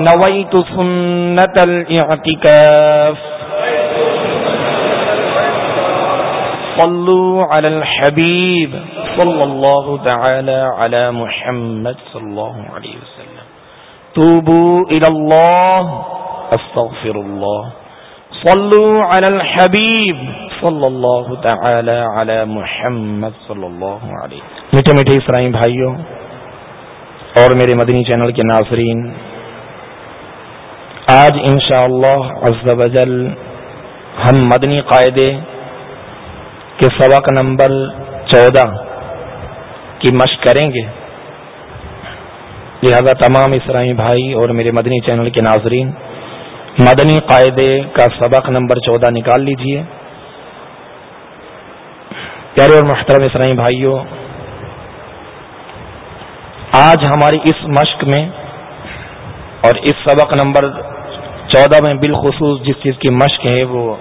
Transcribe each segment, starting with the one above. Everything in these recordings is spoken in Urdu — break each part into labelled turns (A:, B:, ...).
A: نويت سنة الاعتكاف. صلوا على الحبيب. صلى الله تعالى على محمد صلى الله عليه وسلم. توبوا إلى الله. استغفر الله. صلوا على الحبيب. صلى الله تعالى على محمد صلى الله عليه میٹھے میٹھے اسرائیم بھائیوں اور میرے مدنی چینل کے ناظرین آج انشاءاللہ عز و جل ہم مدنی قاعدے کے سبق نمبر چودہ کی مشق کریں گے۔ لہذا تمام اسرائی بھائی اور میرے مدنی چینل کے ناظرین، مدنی قاعدے کا سبق نمبر چودہ نکال لیجیے۔ پیارے اور محترم اسرائی بھائیوں آج ہماری اس مشق میں اور اس سبق نمبر چودہ میں بالخصوص جس چیز کی مشق ہے وہ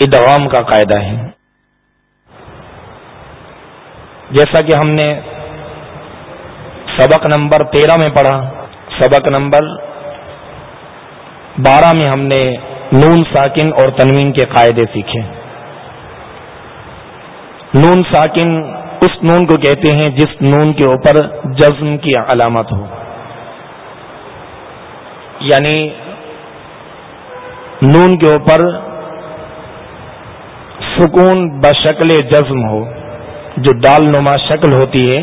A: ادغام کا قاعدہ ہے۔ جیسا کہ ہم نے سبق نمبر تیرہ میں پڑھا، سبق نمبر بارہ میں ہم نے نون ساکن اور تنوین کے قاعدے سیکھے۔ نون ساکن اس نون کو کہتے ہیں جس نون کے اوپر جزم کی علامت ہو۔ یعنی نون کے اوپر سکون بشکل جزم ہو، جو دال نما شکل ہوتی ہے،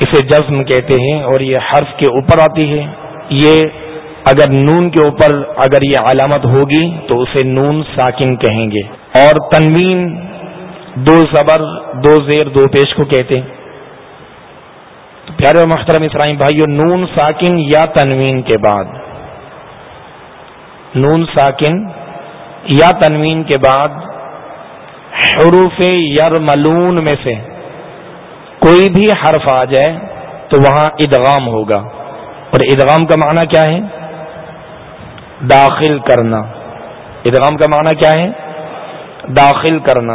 A: اسے جزم کہتے ہیں اور یہ حرف کے اوپر آتی ہے۔ یہ اگر نون کے اوپر اگر یہ علامت ہوگی تو اسے نون ساکن کہیں گے۔ اور تنوین دو زبر، دو زیر، دو پیش کو کہتے ہیں۔ تو پیارے محترم اسرائیم بھائیو، نون ساکن یا تنوین کے بعد۔ نون ساکن یا تنوین کے بعد حروف یرملون میں سے کوئی بھی حرف آ جائے تو وہاں ادغام ہوگا۔ اور ادغام کا معنی کیا ہے؟ داخل کرنا۔ ادغام کا معنی کیا ہے؟ داخل کرنا۔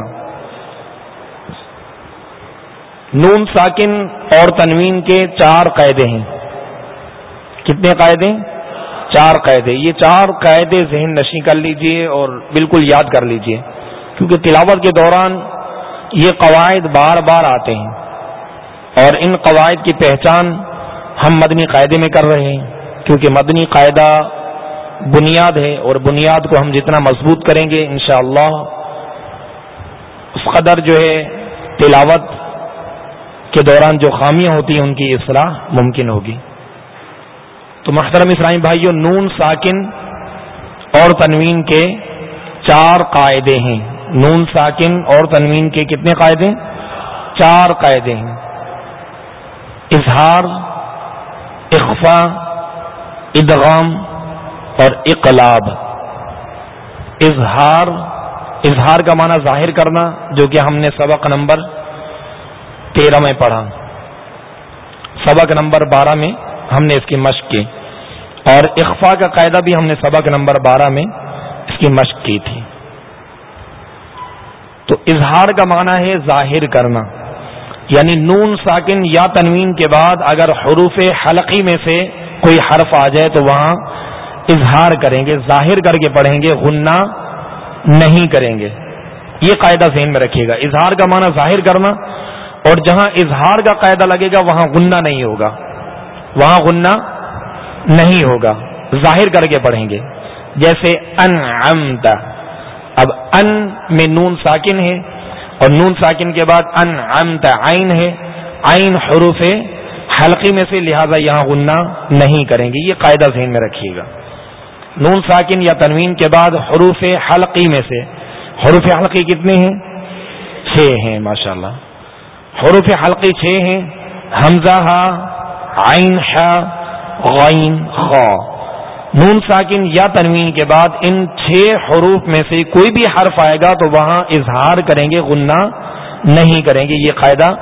A: نون ساکن اور تنوین کے چار قاعدے ہیں۔ کتنے قاعدے؟ چار قاعدے یہ چار قاعدے ذہن نشیں کر لیجیے اور بالکل یاد کر لیجیے۔ کیونکہ تلاوت کے دوران یہ قواعد بار بار آتے ہیں اور ان قواعد کی پہچان ہم مدنی قاعدے میں کر رہے ہیں۔ کیونکہ مدنی قاعدہ بنیاد ہے اور بنیاد کو ہم جتنا مضبوط کریں گے انشاءاللہ اس قدر جو ہے تلاوت کے دوران جو خامیاں ہوتی ہیں، ان کی اصلاح ممکن ہوگی۔ تو محترم اسرائیم بھائیوں نون ساکن اور تنوین کے چار قاعدے ہیں۔ نون ساکن اور تنوین کے کتنے قاعدے؟ چار قاعدے ہیں۔ اظہار اخفا ادغام اور اقلاب۔ اظہار اظہار کا معنی ظاہر کرنا، جو کہ ہم نے سبق نمبر تیرہ میں پڑھا۔ سبق نمبر بارہ میں ہم نے اس کی مشق کی۔ اور اخفا کا قاعدہ بھی ہم نے سبق نمبر بارہ میں اس کی مشق کی تھی۔ تو اظہار کا معنی ہے ظاہر کرنا۔ یعنی نون ساکن یا تنوین کے بعد اگر حروف حلقی میں سے کوئی حرف آ جائے تو وہاں اظہار کریں گے، ظاہر کر کے پڑھیں گے، غنہ نہیں کریں گے۔ یہ قاعدہ ذہن میں رکھیے گا۔ اظہار کا معنی ظاہر کرنا اور جہاں اظہار کا قاعدہ لگے گا، وہاں غنہ نہیں ہوگا۔ وہاں غنہ نہیں ہوگا، ظاہر کر کے پڑھیں گے۔ جیسے ان اب ان میں نون ساکن ہے اور نون ساکن کے بعد ان عین ہے۔ عین حروف حلقی میں سے لہذا یہاں غنہ نہیں کریں گے، یہ قاعدہ ذہن میں رکھیے گا۔ نون ساکن یا تنوین کے بعد حروف حلقی میں سے، حروف حلقی کتنے ہیں؟ چھ ہیں ماشاء اللہ حروف حلقی چھ ہیں، حمزہ عین غین خا۔ نون ساکن یا تنوین کے بعد ان چھ حروف میں سے کوئی بھی حرف آئے گا تو وہاں اظہار کریں گے، غنہ نہیں کریں گے۔ یہ قاعدہ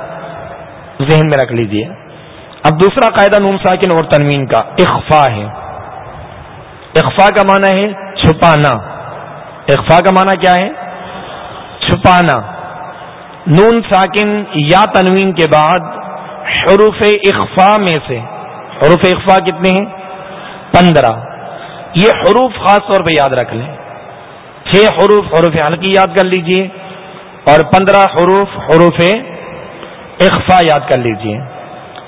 A: ذہن میں رکھ لیجیے۔ اب دوسرا قاعدہ نون ساکن اور تنوین کا، اخفا ہے۔ اخفا کا معنی ہے چھپانا۔ اخفا کا معنی کیا ہے؟ چھپانا۔ نون ساکن یا تنوین کے بعد حروف اخفا میں سے حروف اخفا کتنے ہیں؟ پندرہ۔ یہ حروف خاص طور پہ یاد رکھ لیں۔ چھ حروف حروف حلقی یاد کر لیجیے اور پندرہ حروف حروف اخفا یاد کر لیجیے۔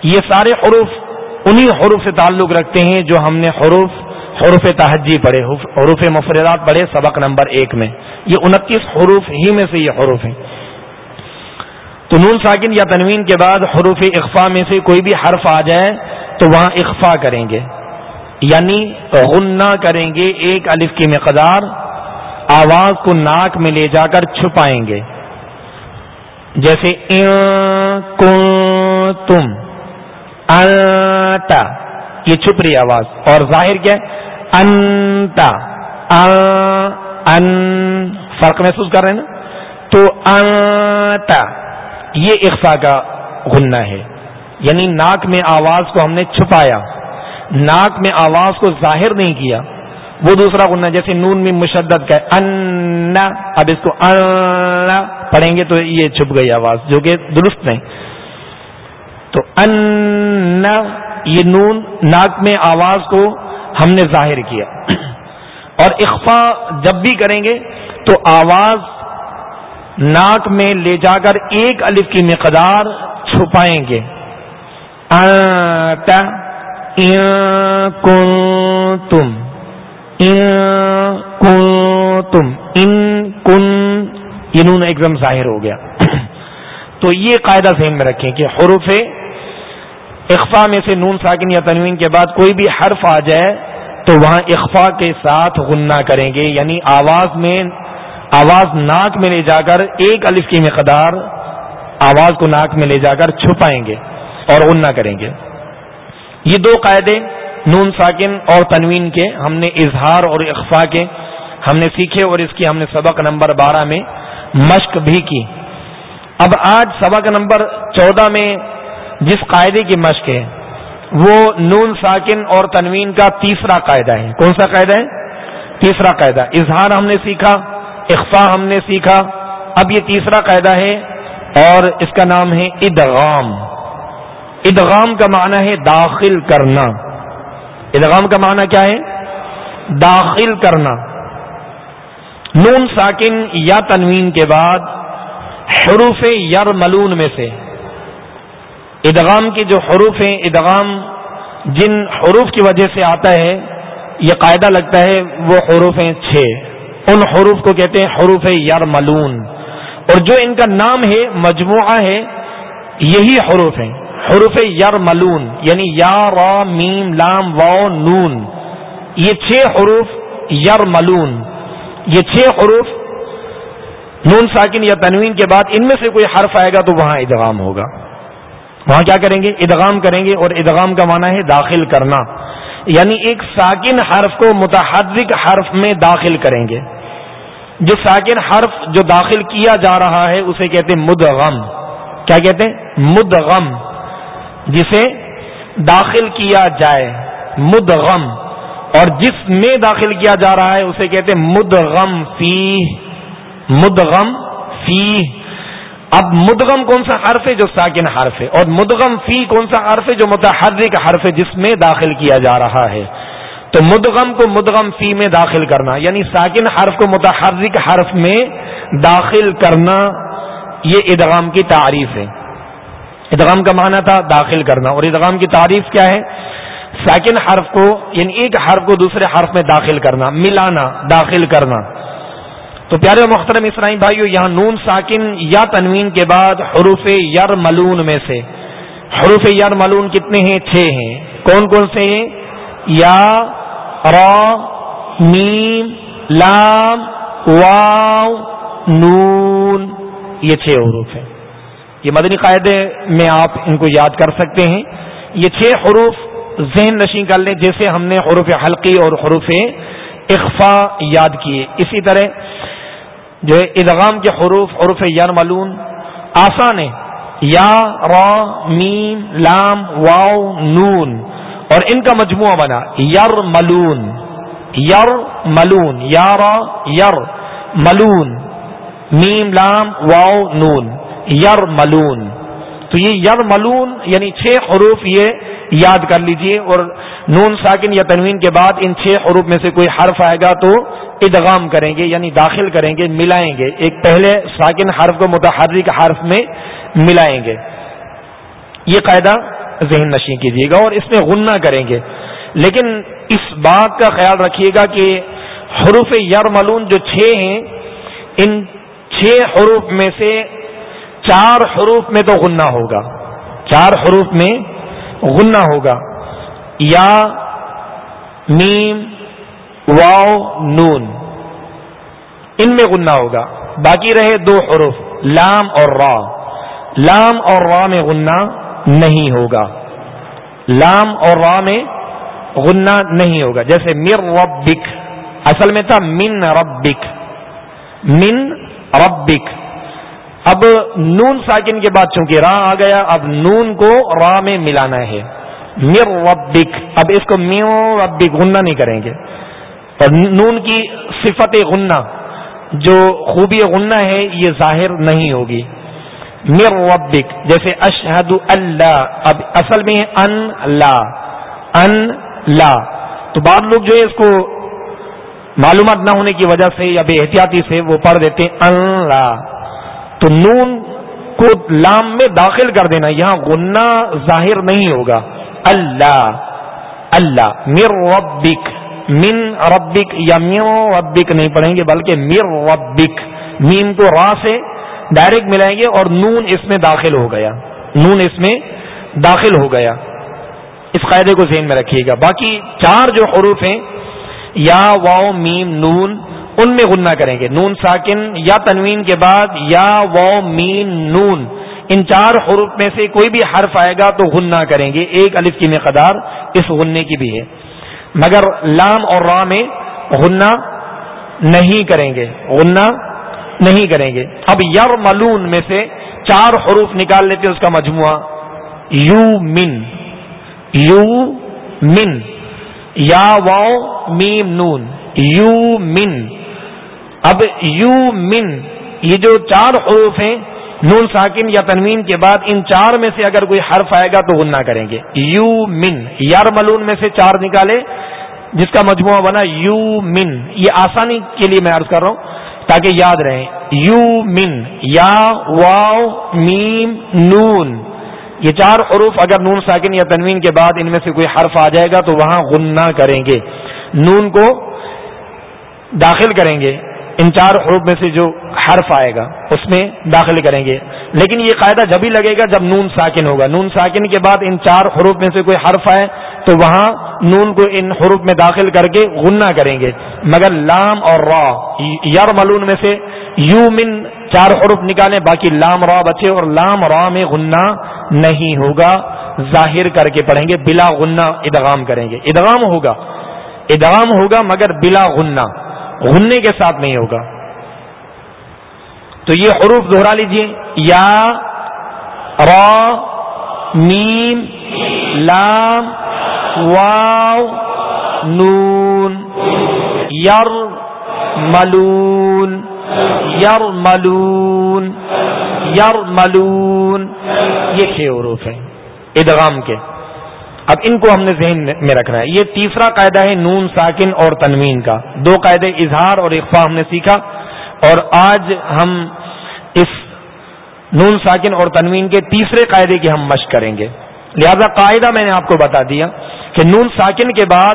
A: یہ سارے حروف انہی حروف سے تعلق رکھتے ہیں جو ہم نے حروف حروف تحجی پڑھے، حروف مفردات پڑھے سبق نمبر ایک میں۔ یہ انتیس حروف ہی میں سے یہ حروف ہیں۔ تو نون ساکن یا تنوین کے بعد حروف اخفا میں سے کوئی بھی حرف آ جائے تو وہاں اخفا کریں گے۔ یعنی غنہ کریں گے ایک الف کی مقدار، آواز کو ناک میں لے جا کر چھپائیں گے۔ جیسے تم یہ چھپ رہی آواز۔ اور ظاہر کیا ہے؟ انتا ان، فرق محسوس کر رہے ہیں نا؟ تو انتا یہ اخفا کا غنہ ہے۔ یعنی ناک میں آواز کو ہم نے چھپایا۔ ناک میں آواز کو ظاہر نہیں کیا۔ وہ دوسرا غنہ جیسے نون میں مشدد کا ان، اب اس کو ان پڑھیں گے تو یہ چھپ گئی آواز جو کہ درست نہیں۔ تو ان، یہ نون ناک میں آواز کو ہم نے ظاہر کیا۔ اور اخفا جب بھی کریں گے تو آواز ناک میں لے جا کر ایک الف کی مقدار چھپائیں گے۔ تم تم ان کن، یہ نون ایک دم ظاہر ہو گیا۔ تو یہ قاعدہ ذہن میں رکھیں کہ حروف اخفا میں سے نون ساکن یا تنوین کے بعد کوئی بھی حرف آ جائے تو وہاں اخفا کے ساتھ غنہ کریں گے یعنی آواز میں آواز ناک میں لے جا کر ایک الف کی مقدار آواز کو ناک میں لے جا کر چھپائیں گے اور غنہ کریں گے۔ یہ دو قاعدے نون ساکن اور تنوین کے ہم نے اظہار اور اخفا کے ہم نے سیکھے اور اس کی ہم نے سبق نمبر بارہ میں مشق بھی کی۔ اب آج سبق نمبر چودہ میں جس قاعدے کی مشق ہے، وہ نون ساکن اور تنوین کا تیسرا قاعدہ ہے۔ کون سا قاعدہ ہے؟ تیسرا قاعدہ۔ اظہار ہم نے سیکھا اخفا ہم نے سیکھا۔ اب یہ تیسرا قاعدہ ہے اور اس کا نام ہے ادغام۔ ادغام کا معنی ہے داخل کرنا۔ ادغام کا معنی کیا ہے؟ داخل کرنا۔ نون ساکن یا تنوین کے بعد حروف یر ملون میں سے۔ ادغام کی جو حروف ہیں، ادغام جن حروف کی وجہ سے آتا ہے، یہ قاعدہ لگتا ہے وہ حروف ہیں چھ۔ ان حروف کو کہتے ہیں حروف یر ملون اور جو ان کا نام ہے، مجموعہ ہے، یہی حروف ہیں۔ حروف یر ملون یعنی یا، را، میم، لام و نون۔ یہ چھ حروف یر ملون یہ چھ حروف نون ساکن یا تنوین کے بعد ان میں سے کوئی حرف آئے گا تو وہاں ادغام ہوگا۔ وہاں کیا کریں گے؟ ادغام کریں گے اور ادغام کا معنی ہے داخل کرنا۔ یعنی ایک ساکن حرف کو متحرک حرف میں داخل کریں گے۔ جو ساکن حرف جو داخل کیا جا رہا ہے، اسے کہتے ہیں مدغم۔ کیا کہتے ہیں؟ مدغم۔ جسے داخل کیا جائے۔ مدغم۔ اور جس میں داخل کیا جا رہا ہے، اسے کہتے ہیں مدغم فی۔ مدغم فی۔ اب مدغم کون سا حرف ہے جو ساکن حرف ہے؟ اور مدغم فی کون سا حرف ہے جو متحرک حرف ہے جس میں داخل کیا جا رہا ہے؟ تو مدغم کو مدغم فی میں داخل کرنا یعنی ساکن حرف کو متحرک حرف میں داخل کرنا، یہ ادغام کی تعریف ہے۔ ادغام کا معنی تھا داخل کرنا، اور ادغام کی تعریف کیا ہے؟ ساکن حرف کو یعنی ایک حرف کو دوسرے حرف میں داخل کرنا، ملانا، داخل کرنا۔ تو پیارے محترم اسرائی بھائیو، یہاں نون ساکن یا تنوین کے بعد حروف یر ملون میں سے۔ حروف یر ملون کتنے ہیں؟ چھ ہیں۔ کون کون سے ہیں؟ یا، را نیم لام، واو، نون۔ یہ چھ حروف ہیں۔ یہ مدنی قاعدے میں آپ ان کو یاد کر سکتے ہیں۔ یہ چھ حروف ذہن نشین کر لیں، جیسے ہم نے حروف حلقی اور حروف اخفا یاد کیے۔ اسی طرح جو ہے ادغام کے حروف حروف یار ملون آسان ہے. یا، را، میم، لام واؤ نون. اور ان کا مجموعہ بنا، یر ملون. یر ملون. یا، را، یر ملون. میم، لام واؤ نون. یر ملون. تو یہ یر ملون یعنی چھ حروف یہ یاد کر لیجیے، اور نون ساکن یا تنوین کے بعد ان چھ حروف میں سے کوئی حرف آئے گا تو ادغام کریں گے یعنی داخل کریں گے، ملائیں گے۔ ایک پہلے ساکن حرف کو متحرک حرف میں ملائیں گے۔ یہ قاعدہ ذہن نشین کیجیے گا، اور اس میں غنہ کریں گے۔ لیکن اس بات کا خیال رکھیے گا کہ حروف یر ملون جو چھ ہیں، ان چھ حروف میں سے چار حروف میں تو غنہ ہوگا۔ چار حروف میں غنہ ہوگا۔ یا نیم واؤ نون۔ ان میں غنہ ہوگا۔ باقی رہے دو حروف، لام اور را۔ لام اور را میں غنہ نہیں ہوگا۔ لام اور را میں غنہ نہیں ہوگا۔ جیسے مر ربک، اصل میں تھا من ربک۔ من ربک۔ اب نون ساکن کے بعد چونکہ را آ گیا، اب نون کو را میں ملانا ہے۔ مر ربک۔ اب اس کو میو ربک غنہ نہیں کریں گے۔ اور نون کی صفت غنہ، جو خوبی غنہ ہے، یہ ظاہر نہیں ہوگی۔ مر ربک، جیسے اشہد اللہ۔ اب اصل میں ان لا ان لا۔ تو بعض لوگ جو ہے، اس کو معلومات نہ ہونے کی وجہ سے یا بے احتیاطی سے وہ پڑھ دیتے ہیں اللہ تو نون کو لام میں داخل کر دینا، یہاں غنہ ظاہر نہیں ہوگا۔ اللہ اللہ، مر ربک، من ربک، یا میر ربک نہیں پڑھیں گے، بلکہ میر ربک، میم کو را سے ڈائریکٹ ملائیں گے اور نون اس میں داخل ہو گیا۔ نون اس میں داخل ہو گیا۔ اس قاعدے کو ذہن میں رکھیے گا۔ باقی چار جو حروف ہیں، یا واؤ میم، نون ان میں غنہ کریں گے۔ نون ساکن یا تنوین کے بعد یا و مین نون۔ ان چار حروف میں سے کوئی بھی حرف آئے گا تو غنہ کریں گے۔ ایک الف کی مقدار اس غنے کی بھی ہے۔ مگر لام اور را میں غنہ نہیں کریں گے۔ غنہ نہیں کریں گے۔ اب یر ملون میں سے چار حروف نکال لیتے اس کا مجموعہ۔ یو من۔ یو من۔ یا واؤ میم نون۔ یو من۔ اب یو من، یہ جو چار حروف ہیں، نون ساکن یا تنوین کے بعد ان چار میں سے اگر کوئی حرف آئے گا تو غنہ کریں گے۔ یو من یار ملون میں سے چار نکالے، جس کا مجموعہ بنا یو من۔ یہ آسانی کے لیے میں عرض کر رہا ہوں، تاکہ یاد رہے یو من، یا واؤ میم، نون۔ یہ چار حروف اگر نون ساکن یا تنوین کے بعد ان میں سے کوئی حرف آ جائے گا تو وہاں غنہ کریں گے۔ نون کو داخل کریں گے۔ ان چار حروف میں سے جو حرف آئے گا، اس میں داخل کریں گے۔ لیکن یہ قاعدہ جب ہی لگے گا، جب نون ساکن ہوگا۔ نون ساکن کے بعد ان چار حروف میں سے کوئی حرف آئے، تو وہاں نون کو ان حروف میں داخل کر کے غنہ کریں گے۔ مگر لام اور را یار ملون میں سے یو من چار حروف نکالیں، باقی لام را بچے اور لام را میں غنہ نہیں ہوگا۔ ظاہر کر کے پڑھیں گے، بلا غنہ ادغام کریں گے۔ ادغام ہوگا۔ ادغام ہوگا مگر بلا غنہ۔ غننے کے ساتھ نہیں ہوگا۔ تو یہ حروف دہرا لیجیے۔ یا، را، میم، لام، واو، نون یر ملون یر ملون یر ملون یہ چھ حروف ہیں۔ ادغام کے۔ اب ان کو ہم نے ذہن میں رکھنا ہے۔ یہ تیسرا قاعدہ ہے نون، ساکن اور تنوین کا۔ دو قاعدے اظہار اور اقفا ہم نے سیکھا۔ اور آج ہم اس نون، ساکن اور تنوین کے تیسرے قاعدے کی ہم مشق کریں گے۔ لہذا قاعدہ میں نے آپ کو بتا دیا کہ نون، ساکن کے بعد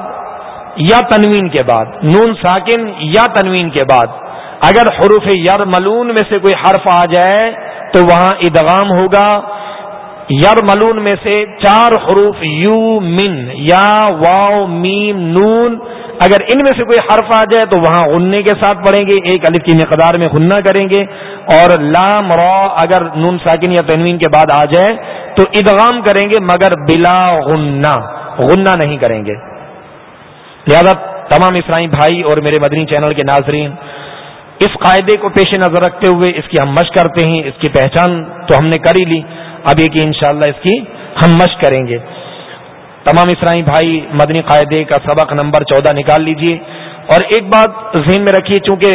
A: یا تنوین کے بعد، نون، ساکن یا تنوین کے بعد اگر حروف یر ملون میں سے کوئی حرف آ جائے تو وہاں ادغام ہوگا۔ یر ملون میں سے چار حروف یو من، یا واؤ میم، نون۔ اگر ان میں سے کوئی حرف آ جائے تو وہاں غننے کے ساتھ پڑھیں گے، ایک الف کی مقدار میں غنہ کریں گے۔ اور لام را اگر نون ساکن یا تنوین کے بعد آ جائے تو ادغام کریں گے، مگر بلا غنہ۔ غنہ نہیں کریں گے۔ لہذا تمام اسرائی بھائی اور میرے مدنی چینل کے ناظرین، اس قاعدے کو پیش نظر رکھتے ہوئے اس کی ہم مشق کرتے ہیں، اس کی پہچان تو ہم نے کر ہی لی۔ اب یہ کہ انشاءاللہ اس کی ہم مشق کریں گے۔ تمام اسرائی بھائی، مدنی قاعدے کا سبق نمبر چودہ نکال لیجیے۔ اور ایک بات ذہن میں رکھیے، چونکہ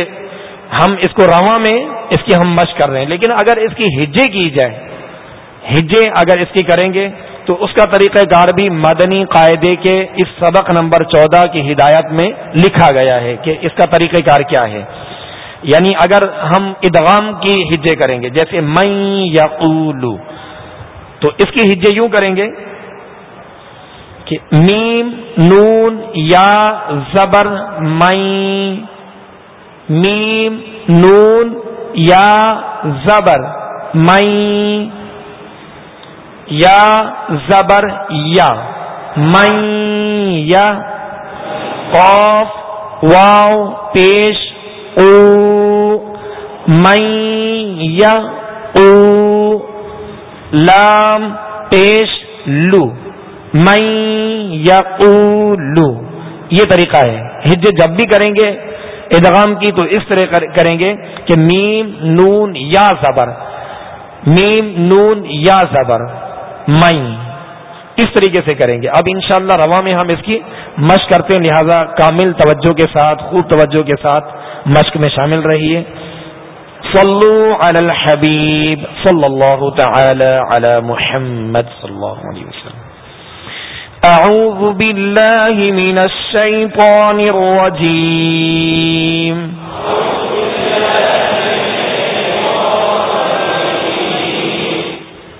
A: ہم اس کو رواں میں اس کی ہم مشق کر رہے ہیں، لیکن اگر اس کی ہجے کی جائے، ہجے اگر اس کی کریں گے، تو اس کا طریقہ کار بھی مدنی قاعدے کے اس سبق نمبر چودہ کی ہدایت میں لکھا گیا ہے کہ اس کا طریقہ کار کیا ہے۔ یعنی اگر ہم ادغام کی ہجے کریں گے، جیسے میں یا تو اس کی ہجے یوں کریں گے کہ میم، نون، یا، زبر مئی میم، نون، یا، زبر مئی یا، زبر، یا مئی یا قوف واو، پیش، او مئی یا، او۔ لام پیش لو میں یقولو، یہ طریقہ ہے۔ ہج جب بھی کریں گے، ادغام کی تو اس طرح کریں گے کہ میم، نون یا زبر۔ میم، نون یا زبر۔ میں اس طریقے سے کریں گے۔ اب انشاءاللہ شاء رواں میں ہم اس کی مشق کرتے ہیں، لہذا کامل توجہ کے ساتھ، خوب توجہ کے ساتھ مشق میں شامل رہیے۔ صلو علی الحبیب صلی اللہ تعالی علی محمد صلی اللہ علیہ وسلم. أعوذ بالله من الشيطان الرجيم.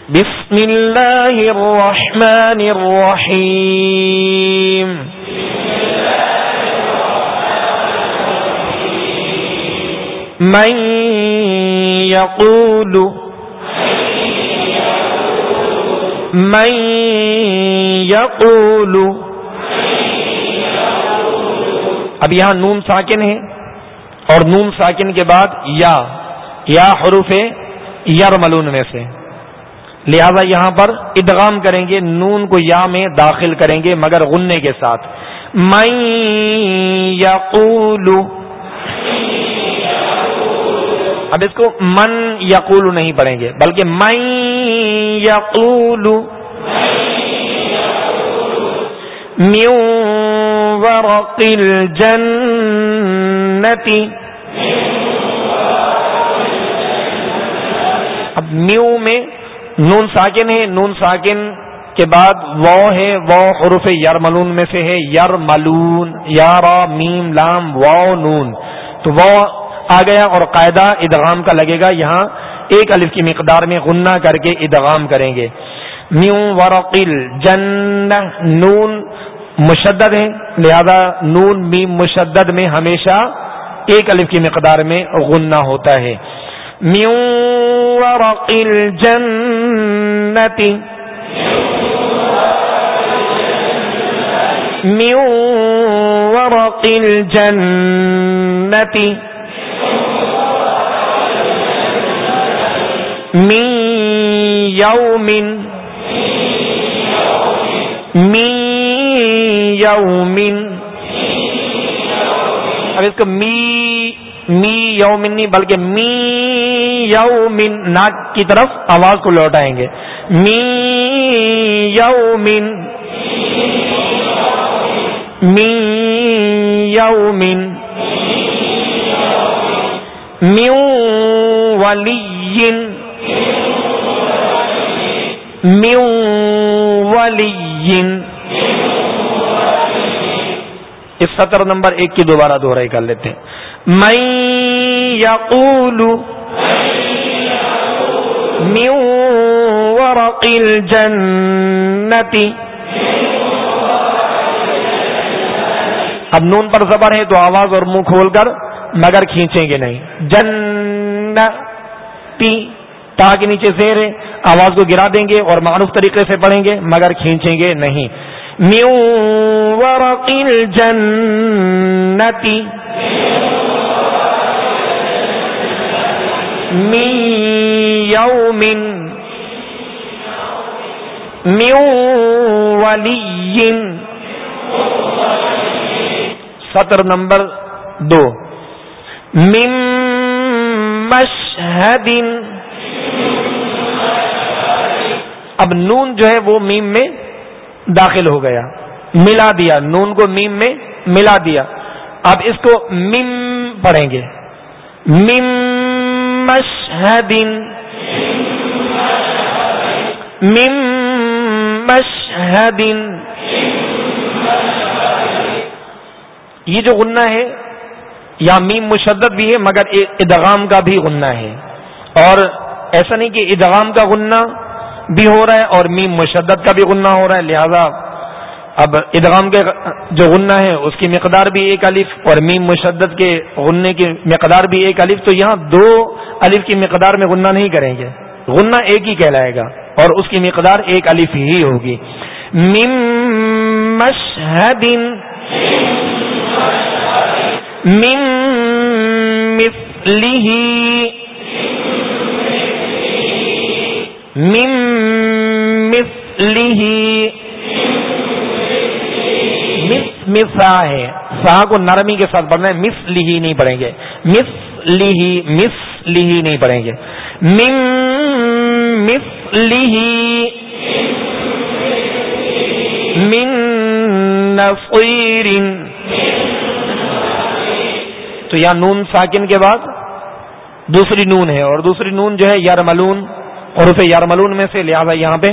A: بسم الله الرحمن الرحيم. من يقول من یقول اب یہاں نون ساکن ہے اور نون ساکن کے بعد یا یا حروف یر ملون میں سے۔ لہذا یہاں پر ادغام کریں گے، نون کو یا میں داخل کریں گے مگر غننے کے ساتھ۔ میں یقول اب اس کو من یقول نہیں پڑھیں گے، بلکہ میں یقول۔ میو ورق الجنتی اب میو میں نون ساکن ہے، نون ساکن کے بعد وہ ہے وہ حروف یرملون میں سے ہے یر ملون یار میم، لام و نون۔ تو وہ آ گیا اور قاعدہ ادغام کا لگے گا۔ یہاں ایک الف کی مقدار میں غنہ کر کے ادغام کریں گے۔ میو ورقل جن نون مشدد ہے لہذا نون میم مشدد میں ہمیشہ ایک الف کی مقدار میں غنہ ہوتا ہے۔ میو ورقل جنتی میو ورقل جنتی می یوم می یوم اب اس کو می می یومن نہیں، بلکہ می یومن ناک کی طرف آواز کو لوٹائیں گے۔ می یومن می یومن میو ولی۔ میو ولی اس سطر نمبر ایک کی دوبارہ دوہرائی کر لیتے ہیں۔ میں یقول میو ورق الجنتی اب نون پر زبر ہے تو آواز اور منہ کھول کر مگر کھینچیں گے نہیں۔ جن تا کے نیچے زیر ہے۔ آواز کو گرا دیں گے اور معروف طریقے سے پڑھیں گے، مگر کھینچیں گے نہیں۔ میو ورقل جنتی می یومن میو ولی، سطر نمبر دو۔ مم مشہد اب نون جو ہے وہ میم میں داخل ہو گیا۔ ملا دیا۔ نون کو میم میں ملا دیا۔ اب اس کو مم پڑھیں گے۔ مم مشہد مم مشہد یہ جو غنہ ہے، یا میم مشدد بھی ہے، مگر ادغام کا بھی غنہ ہے۔ اور ایسا نہیں کہ ادغام کا غنہ بھی ہو رہا ہے اور میم مشدد کا بھی غنہ ہو رہا ہے، لہذا اب ادغام کے جو غنہ ہے، اس کی مقدار بھی ایک الف اور میم مشدد کے غنے کی مقدار بھی ایک الف، تو یہاں دو الف کی مقدار میں غنہ نہیں کریں گے۔ غنہ ایک ہی کہلائے گا اور اس کی مقدار ایک الف ہی ہوگی۔ مم مشہد مم مثلی مم مثلی مس سا ہے. سا کو نرمی کے ساتھ پڑھنا ہے. مس لی نہیں پڑھیں گے. مس لی مس لی نہیں پڑھیں گے. مم مس لی من نصیر تو یا نون ساکن کے بعد دوسری نون ہے اور دوسری نون جو ہے یار ملون اور اسے یار ملون میں سے لہٰذا یہاں پہ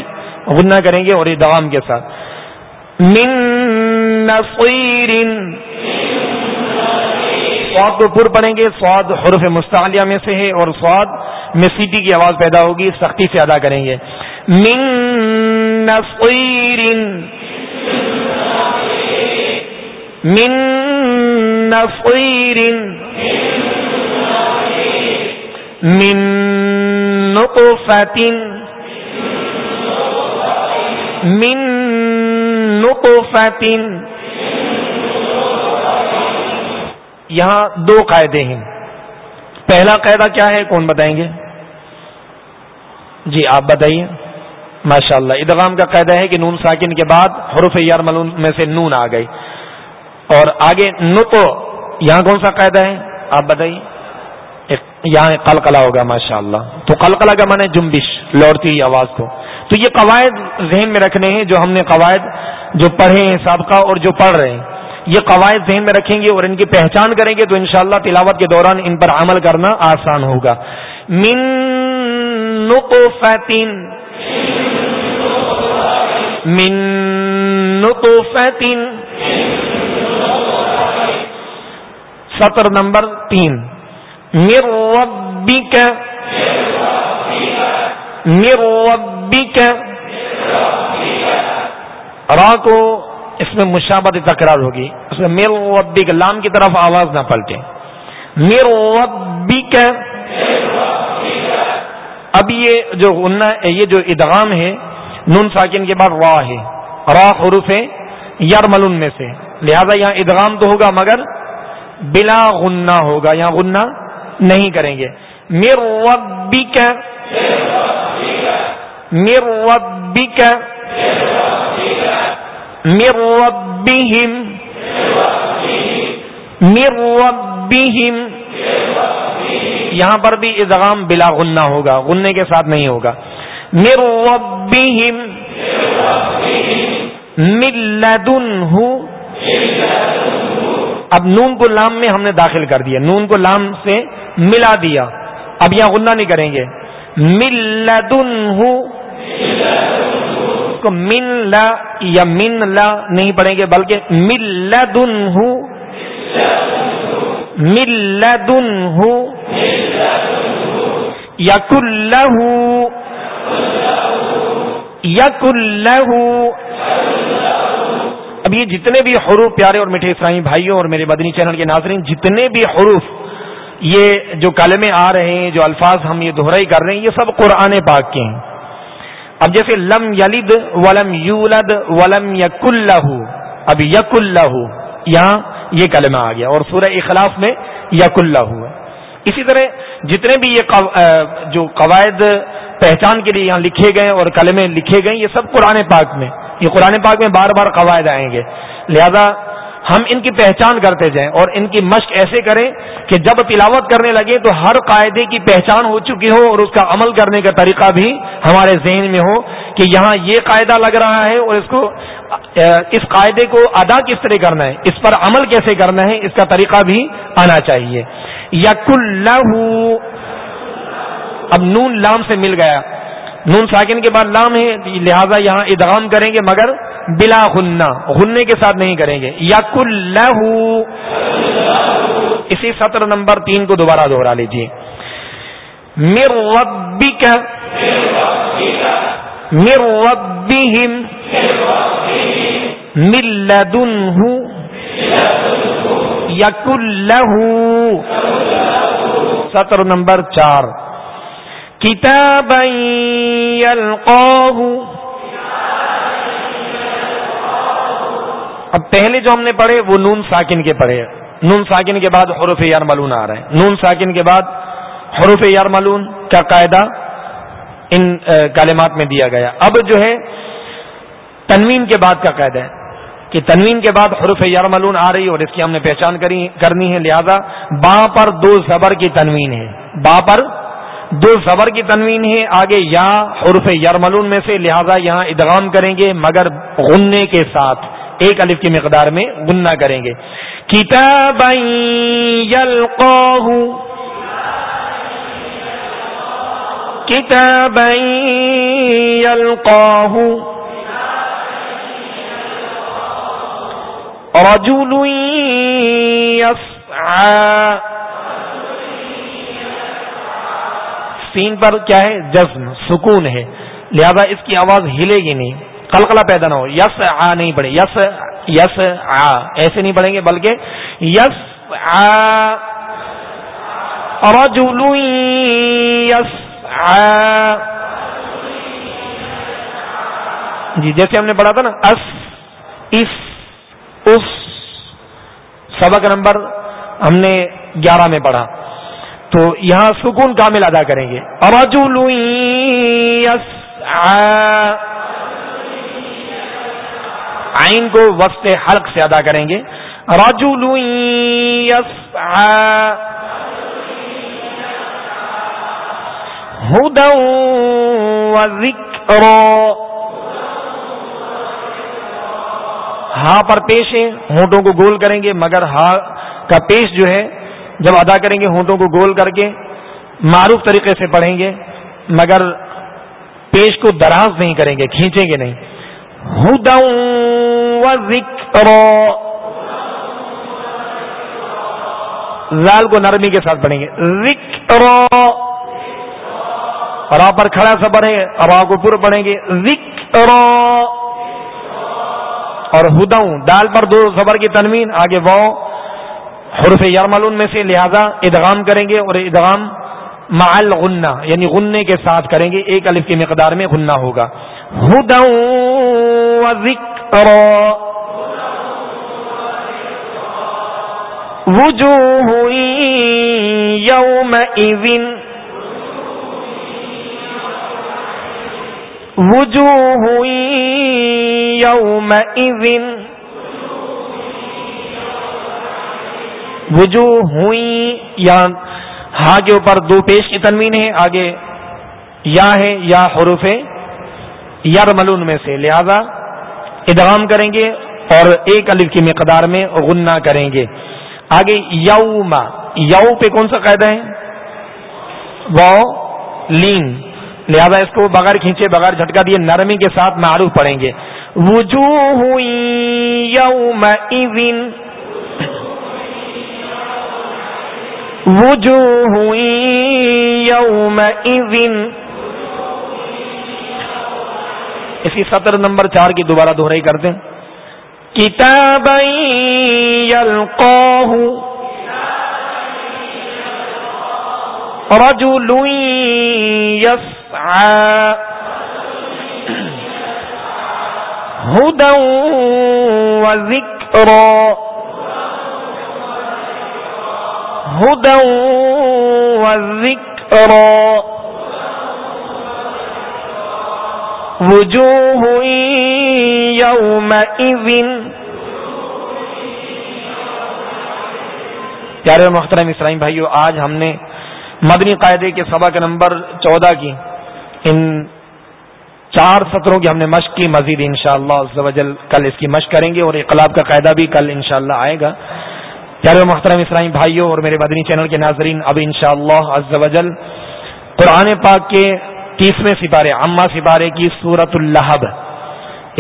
A: غنہ کریں گے اور یہ کے ساتھ۔ من نصیر، سواد کو پر پڑیں گے، سواد حرف مستعلیہ میں سے ہے اور سواد میں سیٹی کی آواز پیدا ہوگی، سختی سے ادا کریں گے۔ من نصیر من نصیر، من نطفت من نطفت یہاں دو قاعدے ہیں۔ پہلا قاعدہ کیا ہے؟ کون بتائیں گے؟ جی آپ بتائیے۔ ماشاء اللہ ادغام کا قاعدہ ہے کہ نون ساکن کے بعد حروف یار ملون میں سے نون آ گئی اور آگے نتو یہاں کون سا قاعدہ ہے؟ آپ بتائیے۔ یہاں قلقلہ ہوگا ماشاء اللہ تو قلقلہ کا مانے جمبش لوڑتی ہوئی آواز کو۔ تو یہ قواعد ذہن میں رکھنے ہیں جو ہم نے قواعد جو پڑھے ہیں، سابقہ اور جو پڑھ رہے ہیں۔ یہ قواعد ذہن میں رکھیں گے اور ان کی پہچان کریں گے تو انشاءاللہ تلاوت کے دوران ان پر عمل کرنا آسان ہوگا۔ من نطفتن من نطفتن سطر نمبر تین۔ مر ربک مر ربک را کو اس میں مشابت تکرار ہوگی۔ اس میں میر ربی کے لام کی طرف آواز نہ پلٹے۔ میر ربی کے اب یہ جو یہ جو ادغام ہے، نون ساکن کے بعد را ہے۔ را حروف ہے یار میں سے۔ لہذا یہاں ادغام تو ہوگا مگر بلا غنہ ہوگا۔ یہاں غنہ نہیں کریں گے۔ میر ربی کا میر ربی کا مر ربهم مر ربهم یہاں پر بھی ادغام بلا غنہ ہوگا غننے کے ساتھ نہیں ہوگا۔ مر ربهم ملدنه اب نون کو لام میں ہم نے داخل کر دیا۔ نون کو لام سے ملا دیا۔ اب یہاں غنہ نہیں کریں گے۔ ملدنه کو من لا یا من لا نہیں پڑھیں گے، بلکہ ملدن ہوں ملدن ہوں یک اللہ یک اللہ اب یہ جتنے بھی حروف پیارے اور میٹھے اسرائی بھائیوں اور میرے بدنی چینل کے ناظرین، جتنے بھی حروف یہ جو کلمے آ رہے ہیں، جو الفاظ ہم یہ دہرائی کر رہے ہیں، یہ سب قرآن پاک کے ہیں۔ اب جیسے لم یلد ولم یولد ولم یق اللہ اب یق اللہ یہاں یہ کلمہ آ گیا اور سورہ اخلاص میں یق اللہ اسی طرح جتنے بھی یہ جو قواعد پہچان کے لیے یہاں لکھے گئے اور کلمے لکھے گئے، یہ سب قرآن پاک میں، یہ قرآن پاک میں بار بار قواعد آئیں گے۔ لہذا ہم ان کی پہچان کرتے جائیں اور ان کی مشق ایسے کریں کہ جب تلاوت کرنے لگے تو ہر قاعدے کی پہچان ہو چکی ہو اور اس کا عمل کرنے کا طریقہ بھی ہمارے ذہن میں ہو کہ یہاں یہ قاعدہ لگ رہا ہے اور اس کو اس قاعدے کو ادا کس طرح کرنا ہے، اس پر عمل کیسے کرنا ہے، اس کا طریقہ بھی آنا چاہیے۔ یق اللہ اب نون لام سے مل گیا۔ نون ساکن کے بعد لام ہے، لہذا یہاں ادغام کریں گے، مگر بلا غنہ غننے کے ساتھ نہیں کریں گے۔ یا کل اسی سطر نمبر تین کو دوبارہ دوہرا لیجیے مر ربک۔ مر ربہم۔ من لدنہ یکل لہو۔ سطر نمبر چار۔ کتاب یلقاہ۔ اب پہلے جو ہم نے پڑھے وہ نون ساکن کے پڑھے نون ساکن کے بعد حروف یار ملون آ رہے ہیں۔ نون ساکن کے بعد حروف یار ملون کا قاعدہ ان کالمات میں دیا گیا۔ اب جو ہے تنوین کے بعد کا قاعدہ ہے کہ تنوین کے بعد حروف یار ملون آ رہی اور اس کی ہم نے پہچان کرنی ہے۔ لہذا با پر دو زبر کی تنوین ہے۔ با پر دو زبر کی تنوین ہے۔ آگے یا حروف یارملون میں سے، لہذا یہاں ادغام کریں گے مگر غننے کے ساتھ۔ ایک الف کی مقدار میں گننا کریں گے۔ کتاب کتاب رجل يسعى سین پر کیا ہے؟ جزم، سکون ہے۔ لہذا اس کی آواز ہلے گی نہیں۔ قلقلہ پیدا نہ ہو۔ یس آ نہیں پڑھے یس یس آ۔ ایسے نہیں پڑھیں گے، بلکہ یس رجل یس جی جیسے ہم نے پڑھا تھا نا، اس اس اس۔ سبق نمبر ہم نے گیارہ میں پڑھا۔ تو یہاں سکون کامل ادا کریں گے۔ رجل یس آئین کو وسط حلق سے ادا کریں گے۔ راجو ذکر ہاں پر پیش ہے ہونٹوں کو گول کریں گے، مگر ہاں کا پیش جو ہے، جب ادا کریں گے ہونٹوں کو گول کر کے، معروف طریقے سے پڑھیں گے، مگر پیش کو دراز نہیں کریں گے، کھینچیں گے نہیں۔ ذکر زال کو نرمی کے ساتھ پڑھیں گے۔ ذکر را پر کھڑا سبر ہے را کو پور پڑھیں گے۔ ذکر اور ہداؤں۔ دال پر دو صبر کی تنوین۔ آگے وہ حرف یارملون میں سے لہذا ادغام کریں گے اور ادغام مال غنہ یعنی غننے کے ساتھ کریں گے۔ ایک الف کی مقدار میں غنہ ہوگا۔ ہداؤں۔ ذکر وجوه يومئذ وجوه يومئذ وجوہ ہوئی یا ہا کے اوپر دو پیش کی تنوین ہے، آگے یا ہے یا حروف یار ملون میں سے، لہذا ادغام کریں گے اور ایک الف کی مقدار میں غنہ کریں گے۔ آگے یوم، یو پہ کون سا قاعدہ ہے؟ وہ لین۔ لہذا اس کو بغیر کھینچے، بغیر جھٹکا دیے نرمی کے ساتھ معروف پڑھیں گے۔ وجوہ یوم وجوہ یوم اسی سطر نمبر چار کی دوبارہ دوہرائی کرتے ہیں كتابا يلقاه رجل يسعى هدى وذكرى هدى وذكرى وجوه يومئذ. پیارے محترم اسرائیم بھائیو، آج ہم نے مدنی قاعدے کے سبق نمبر چودہ کی۔ ان چار سطروں کی ہم نے مشق کی۔ مزید انشاءاللہ شاء اللہ کل اس کی مشق کریں گے اور انقلاب کا قاعدہ بھی کل انشاءاللہ آئے گا۔ پیارے محترم اسرائیم بھائیوں اور میرے مدنی چینل کے ناظرین، اب انشاءاللہ شاء اللہ قرآن پاک کے تیسویں سپارے، عامہ سپارے کی سورت الحب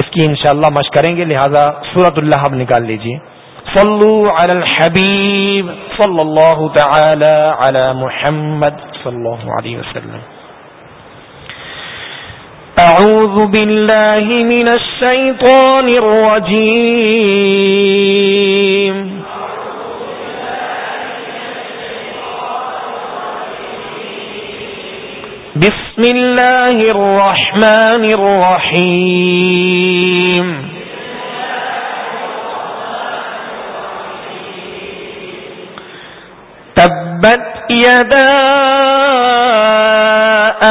A: اس کی انشاءاللہ مشق کریں گے، لہذا سورت الحب نکال لیجیے صلو علی الحبیب صلی اللہ تعالی علی محمد صلی اللہ علیہ وسلم۔ اعوذ باللہ من الشیطان الرجیم۔ بسم الله الرحمن الرحيم تبت يدا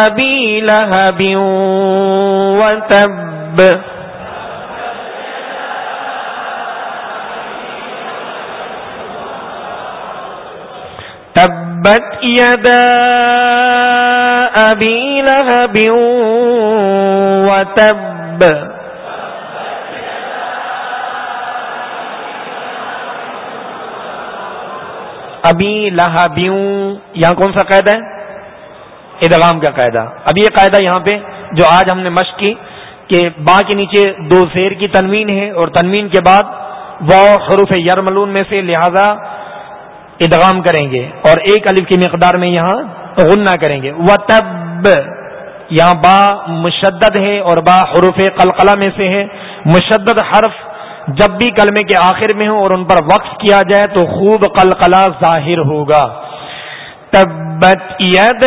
A: أبي لهب وتب تبت يدا أبي لهب وتب. ابھی لہبیوں یہاں کون سا قاعدہ ہے؟ ادغام کا قاعدہ. ابھی یہ قاعدہ یہاں پہ جو آج ہم نے مشق کی کہ با کے نیچے دو زیر کی تنوین ہے اور تنوین کے بعد وہ حروف یرملون میں سے لہذا ادغام کریں گے اور ایک الف کی مقدار میں یہاں غنہ کریں گے۔ و تب یہاں با مشدد ہے اور با حروف قلقلہ میں سے ہے۔ مشدد حرف جب بھی کلمے کے آخر میں ہو اور ان پر وقف کیا جائے تو خوب قلقلہ ظاہر ہوگا۔ تبت ید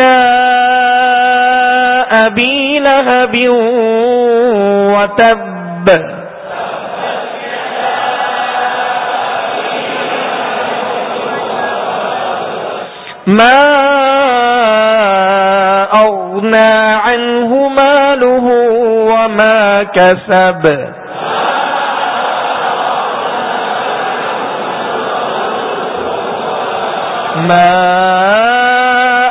A: ابی لہب و تب ما أغنى عنه ماله وما كسب. ما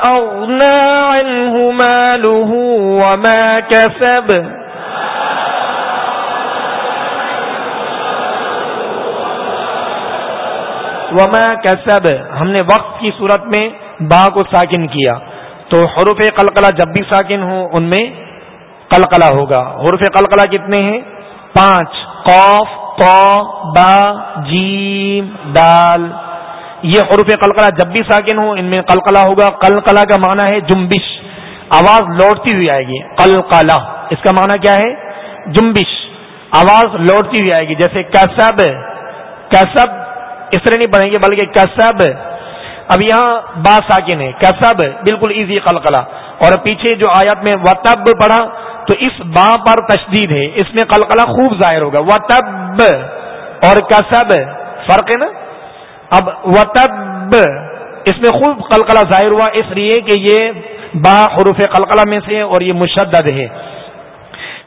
A: أغنى عنه ماله وما كسب. وما كسب. ہم نے وقت کی صورت میں با کو ساکن کیا۔ تو حروف قلقلہ جب بھی ساکن ہوں، ان میں قلقلہ ہوگا۔ حروف قلقلہ کتنے ہیں؟ پانچ۔ قوف با، جیم، دال۔ یہ حروف قلقلہ جب بھی ساکن ہوں، ان میں قلقلہ ہوگا۔ قلقلہ کا معنی ہے جمبش آواز لوٹتی ہوئی آئے گی۔ قلقلہ۔ اس کا معنی کیا ہے؟ جمبش آواز لوٹتی ہوئی آئے گی۔ جیسے کسب۔ کسب اس طرح نہیں پڑھیں گے بلکہ کسب۔ اب یہاں با ساکن ہے۔ کسب بالکل ایزی قلقلہ۔ اور پیچھے جو آیات میں وطب پڑھا، تو اس با پر تشدید ہے۔ اس میں قلقلہ خوب ظاہر ہوگا۔ وطب اور کسب، فرق ہے نا؟ اب وطب، اس میں خوب قلقلہ ظاہر ہوا۔ اس لیے کہ یہ با حروف قلقلہ میں سے اور یہ مشدد ہے۔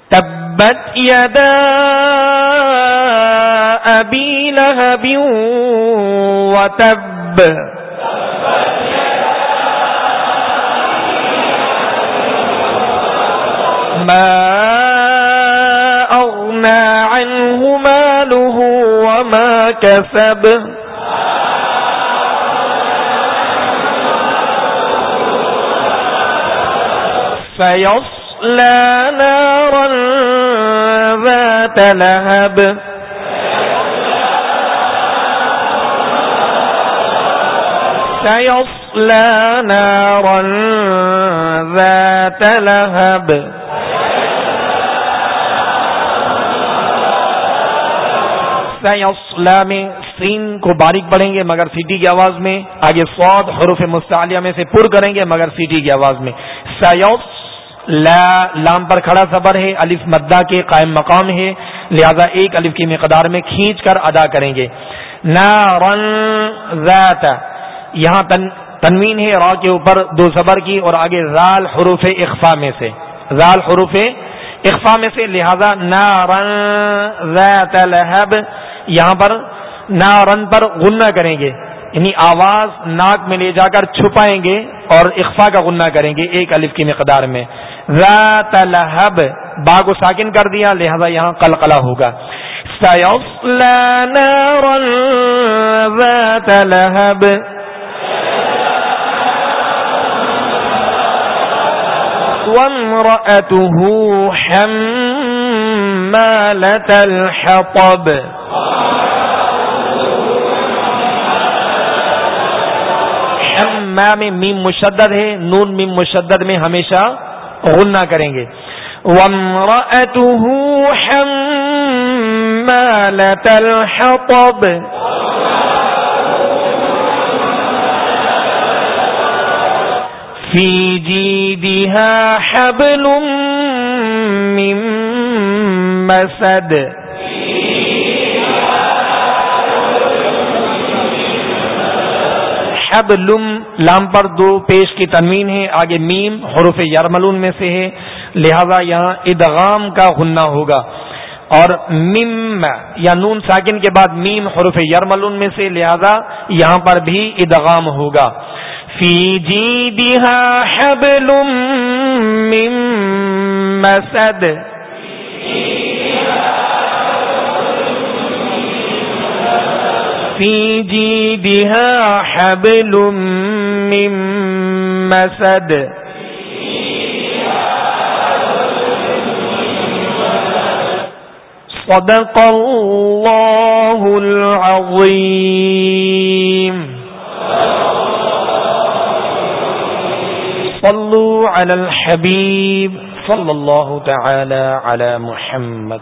A: تبت یدا ابی لہب وتب ما أغنى عنه ماله وما كسب. سيصلى نارا ذات لهب. سيصلى نارا ذات لهب سیوسلا میں سین کو باریک پڑھیں گے مگر سیٹی کی آواز میں، آگے سعود حروف مستعلیہ میں سے پر کریں گے مگر سیٹی کی آواز میں۔ سیوس لام پر کھڑا صبر ہے، الف مدہ کے قائم مقام ہے، لہذا ایک الف کی مقدار میں کھینچ کر ادا کریں گے۔ ذات یہاں تنوین ہے را کے اوپر دو صبر کی اور آگے زال حروف اخفا میں سے۔ زال حروف اخفا میں سے، لہذا ذات لہب یہاں پر نارن پر غنہ کریں گے۔ یعنی آواز ناک میں لے جا کر چھپائیں گے اور اخفا کا غنہ کریں گے ایک الف کی مقدار میں۔ ذات لہب با کو ساکن کر دیا، لہذا یہاں قلقلہ ہوگا۔ ذات لہب۔ وامرأته حمالة الحطب. میں میم مشدد ہے، نون میم مشدد میں ہمیشہ غنہ کریں گے۔ وامرأته حمالة الحطب. في جيدها حبل من مسد. حبلم لام پر دو پیش کی تنوین ہے، آگے میم حروف یارملون میں سے ہے، لہذا یہاں ادغام کا غنہ ہوگا۔ اور مم یا نون ساکن کے بعد میم حروف یارملون میں سے، لہذا یہاں پر بھی ادغام ہوگا۔ في جيدها حبل من مسد. في جيدها حبل من مسد. صدق الله العظيم. صلوا على الحبيب صلى الله تعالى على محمد.